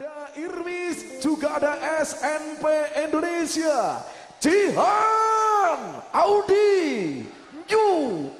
Ada Irwis, juga ada SNP Indonesia, Jihan, Audi, New